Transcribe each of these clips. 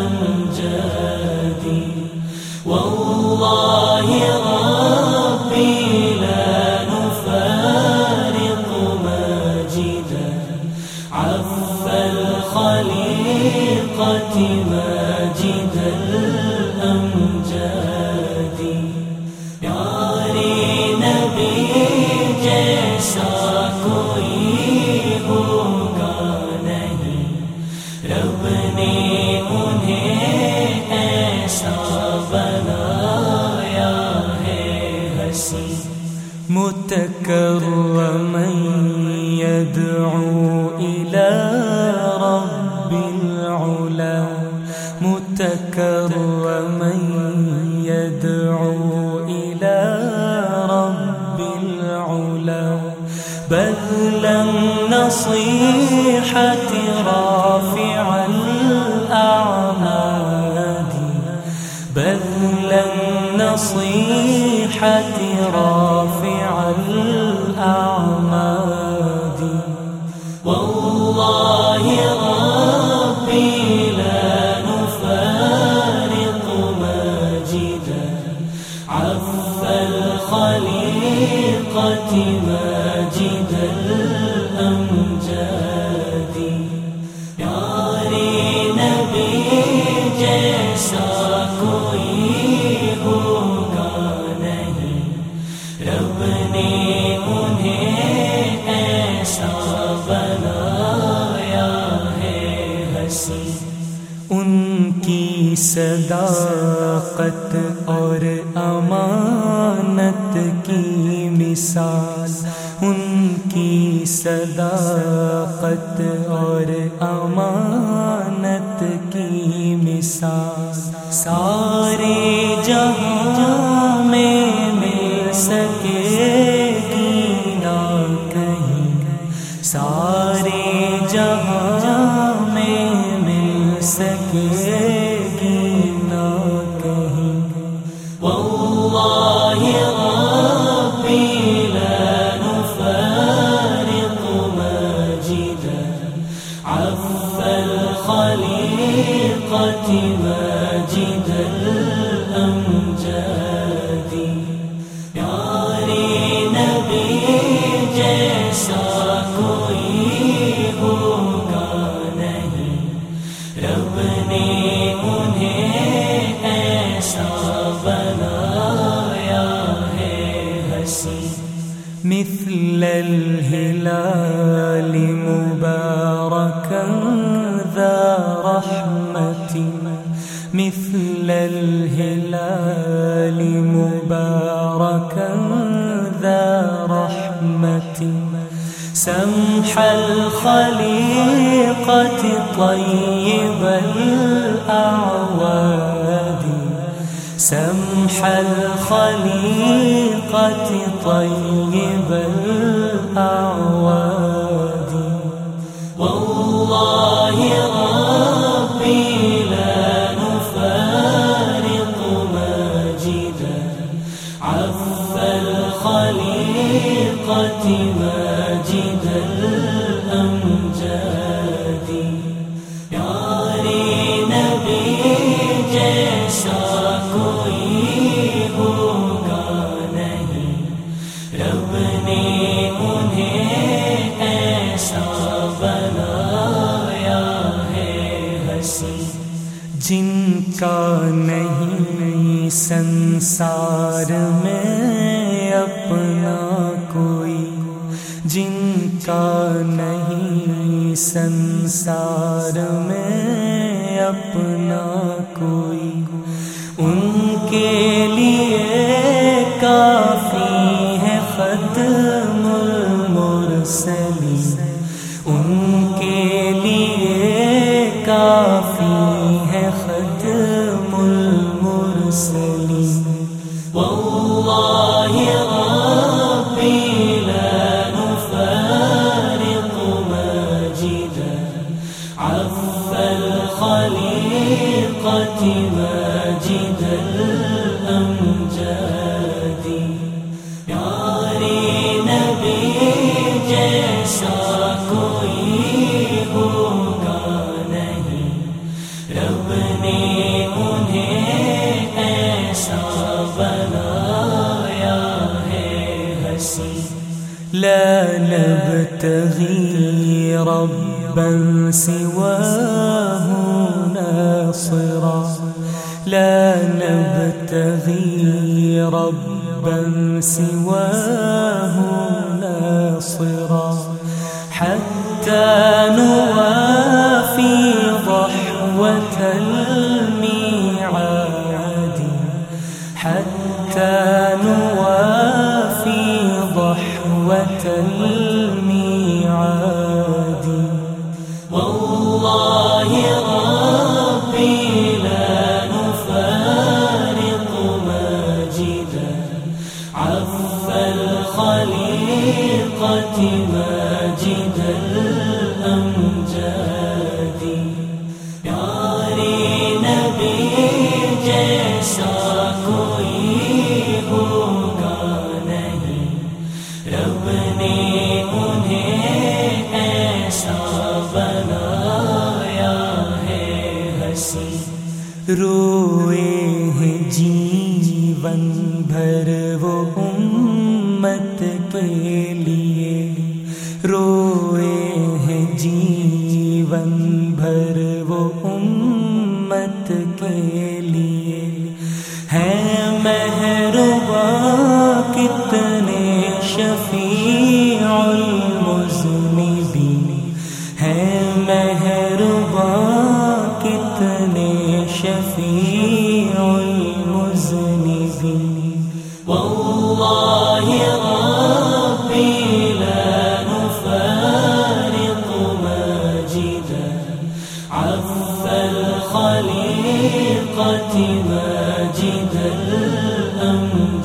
أمجادي والله ربي لا نفارق عف الخليقة متكرما يدعو إلى رب العلا متكرما يدعو إلى رب العلا بذل النصيحة رافع النصيحة رافع الأعماد والله ربي لا نفارق ماجدا. عف الخليقة ماجد الأمجاد. رب نے انہیں ایسا بنایا ہے ہنسی ان کی صداقت اور امانت کی مثال۔ ان کی صداقت اور امانت کی مثال۔ سارے جہاں الخليقة ماجد پیارے نبی، جیسا کوئی ہوگا نہیں۔ رب نے انہیں ایسا بنایا ہے ہنسی مثل الهلال مباركا ذا رحمة مثل الهلال مباركا ذا رحمة. سمح الخليقة طيب الأعواد. سمح الخليقة طيب الأعواد ماجد الأمجاد پیارے نبی، جیسا کوئی ہوگا نہیں۔ رب نے انہیں ایسا بنایا ہے ہنسی جن کا نہیں، سنسار میں کا نہیں سنسار میں اپنا کوئی۔ ان کے لیے کافی ہے ختم المرسلین۔ ان کے لیے کافی ہے ختم المرسلین۔ والله مساجد الامجاد یاری نبی جیسا کوئی ہوگا نہیں رب نے ایسا بنایا ہے ہنسی لا نبتغی ربا سواه. لا نبتغي ربا سواه ناصرا حتى نوافي ضحوة الميعاد. حتى نوافي ضحوة الميعاد. الخليقة ماجد پیارے نبی جیسا کوئی ہوگا نہیں رب نے انہیں ایسا بنایا ہے ہنسی روئے ہیں جیون بھر وہ امت کے جیون بھر وہ امت کے لیے ہے مہربا کتنے شفیع المذنبین ہے مہربا کتنے شفیع عف الخليقة ماجد الأمر.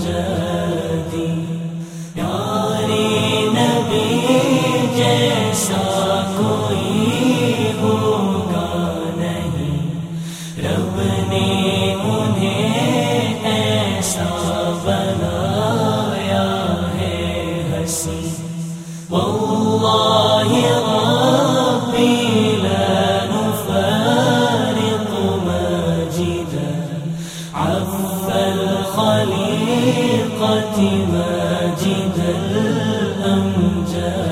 الخليقة ماجد الأمجاد